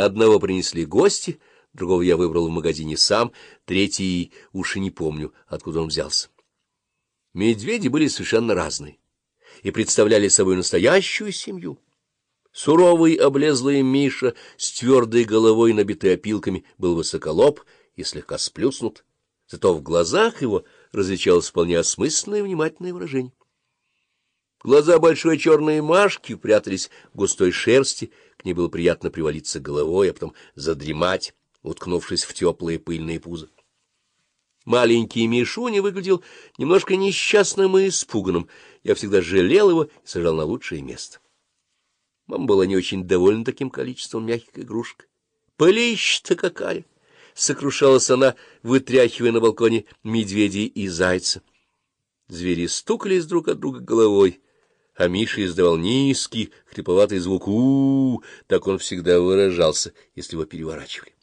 Одного принесли гости, другого я выбрал в магазине сам, третий уж и не помню, откуда он взялся. Медведи были совершенно разные и представляли собой настоящую семью. Суровый, облезлый Миша с твердой головой, набитой опилками, был высоколоб и слегка сплюснут, зато в глазах его различалось вполне осмысленное и внимательное выражение. Глаза большой черной Машки прятались в густой шерсти, к ней было приятно привалиться головой, а потом задремать, уткнувшись в теплые пыльные пузо. Маленький Мишуня выглядел немножко несчастным и испуганным. Я всегда жалел его и сажал на лучшее место. Мама была не очень довольна таким количеством мягких игрушек. «Пылищ-то какая!» — сокрушалась она, вытряхивая на балконе медведей и зайца. Звери стукались друг от друга головой, а Миша издавал низкий, хрипловатый звук у, -у, -у так он всегда выражался, если его переворачивали.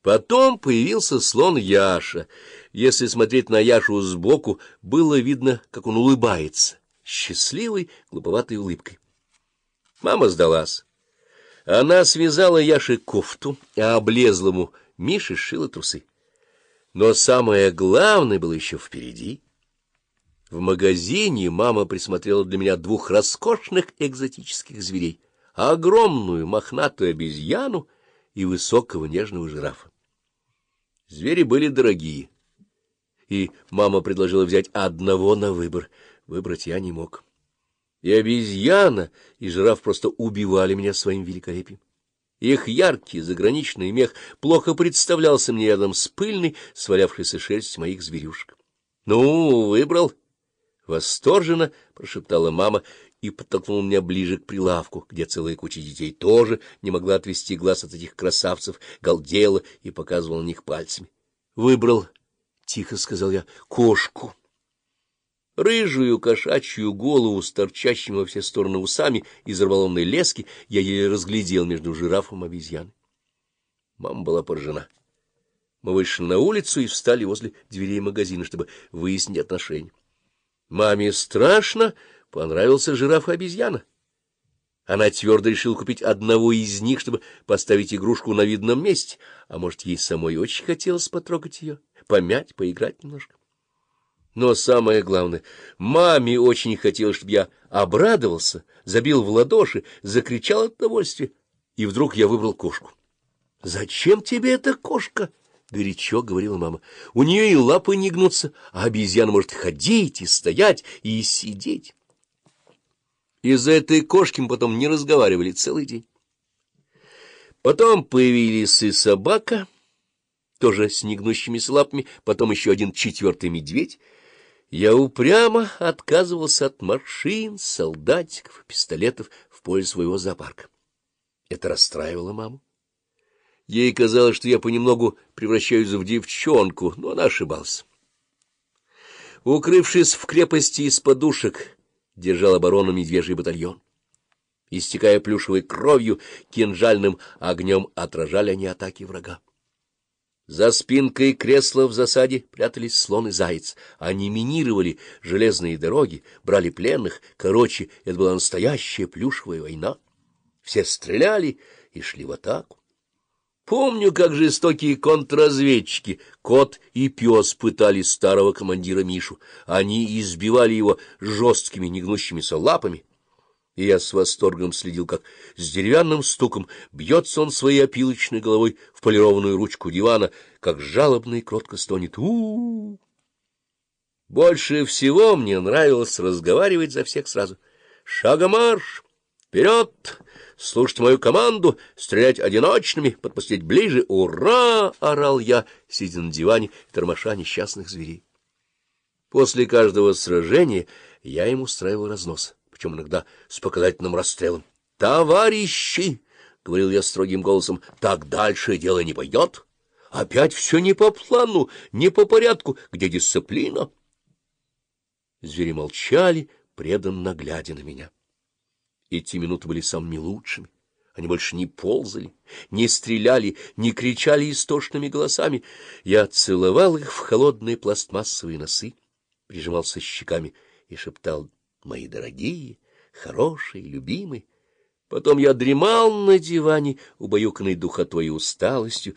Потом появился слон Яша. Если смотреть на Яшу сбоку, было видно, как он улыбается, счастливой, глуповатой улыбкой. Мама сдалась. Она связала Яше кофту, а облезлому Мише сшила трусы. Но самое главное было еще впереди. В магазине мама присмотрела для меня двух роскошных экзотических зверей — огромную мохнатую обезьяну и высокого нежного жирафа. Звери были дорогие, и мама предложила взять одного на выбор. Выбрать я не мог. И обезьяна, и жираф просто убивали меня своим великолепием. Их яркий заграничный мех плохо представлялся мне рядом с пыльной, свалявшейся шерстью моих зверюшек. — Ну, выбрал? — восторженно прошептала мама и подтолкнула меня ближе к прилавку, где целая куча детей тоже не могла отвести глаз от этих красавцев, галдела и показывала на них пальцами. — Выбрал, — тихо сказал я, — кошку. Рыжую кошачью голову с торчащими во все стороны усами из рволонной лески я еле разглядел между жирафом и обезьяной. Мама была поражена. Мы вышли на улицу и встали возле дверей магазина, чтобы выяснить отношения. Маме страшно понравился жираф и обезьяна. Она твердо решила купить одного из них, чтобы поставить игрушку на видном месте, а может, ей самой очень хотелось потрогать ее, помять, поиграть немножко. Но самое главное, маме очень хотелось, чтобы я обрадовался, забил в ладоши, закричал от удовольствия, и вдруг я выбрал кошку. — Зачем тебе эта кошка? — горячо говорила мама. — У нее и лапы не гнутся, а обезьяна может ходить и стоять, и сидеть. Из-за этой кошки мы потом не разговаривали целый день. Потом появились и собака, тоже с негнущимися лапами, потом еще один четвертый медведь. Я упрямо отказывался от машин, солдатиков, пистолетов в пользу своего зоопарка. Это расстраивало маму. Ей казалось, что я понемногу превращаюсь в девчонку, но она ошибалась. Укрывшись в крепости из подушек, держал оборону медвежий батальон. Истекая плюшевой кровью, кинжальным огнем отражали они атаки врага. За спинкой кресла в засаде прятались слон и заяц. Они минировали железные дороги, брали пленных. Короче, это была настоящая плюшевая война. Все стреляли и шли в атаку. Помню, как жестокие контрразведчики, кот и пес пытали старого командира Мишу. Они избивали его жесткими негнущимися лапами, и я с восторгом следил, как с деревянным стуком бьется он своей опилочной головой в полированную ручку дивана, как жалобно и кротко стонет у, -у, -у. Больше всего мне нравилось разговаривать за всех сразу. «Шагомарш! Вперед! Слушать мою команду! Стрелять одиночными! Подпустить ближе! Ура!» — орал я, сидя на диване, тормоша несчастных зверей. После каждого сражения я им устраивал разнос причем иногда с показательным расстрелом. — Товарищи! — говорил я строгим голосом, — так дальше дело не пойдет. Опять все не по плану, не по порядку. Где дисциплина? Звери молчали, преданно глядя на меня. Эти минуты были самыми лучшими. Они больше не ползали, не стреляли, не кричали истошными голосами. Я целовал их в холодные пластмассовые носы, прижимался щеками и шептал мои дорогие, хорошие, любимые, Потом я дремал на диване, убаюканный духотой и усталостью,